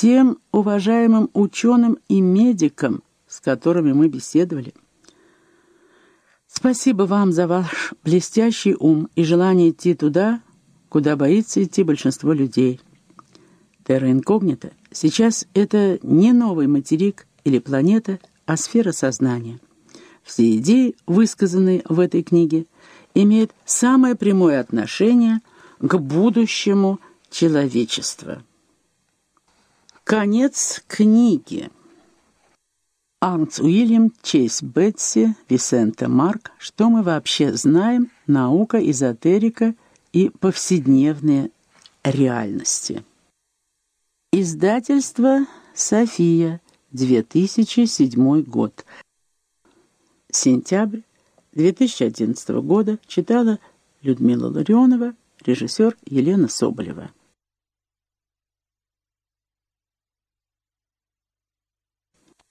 всем уважаемым ученым и медикам, с которыми мы беседовали. Спасибо вам за ваш блестящий ум и желание идти туда, куда боится идти большинство людей. Терра инкогнита сейчас это не новый материк или планета, а сфера сознания. Все идеи, высказанные в этой книге, имеют самое прямое отношение к будущему человечества. Конец книги. Арнс Уильям, Чейз Бетси, Висента Марк. Что мы вообще знаем? Наука, эзотерика и повседневные реальности. Издательство «София», 2007 год. Сентябрь 2011 года. Читала Людмила Ларионова, режиссер Елена Соболева.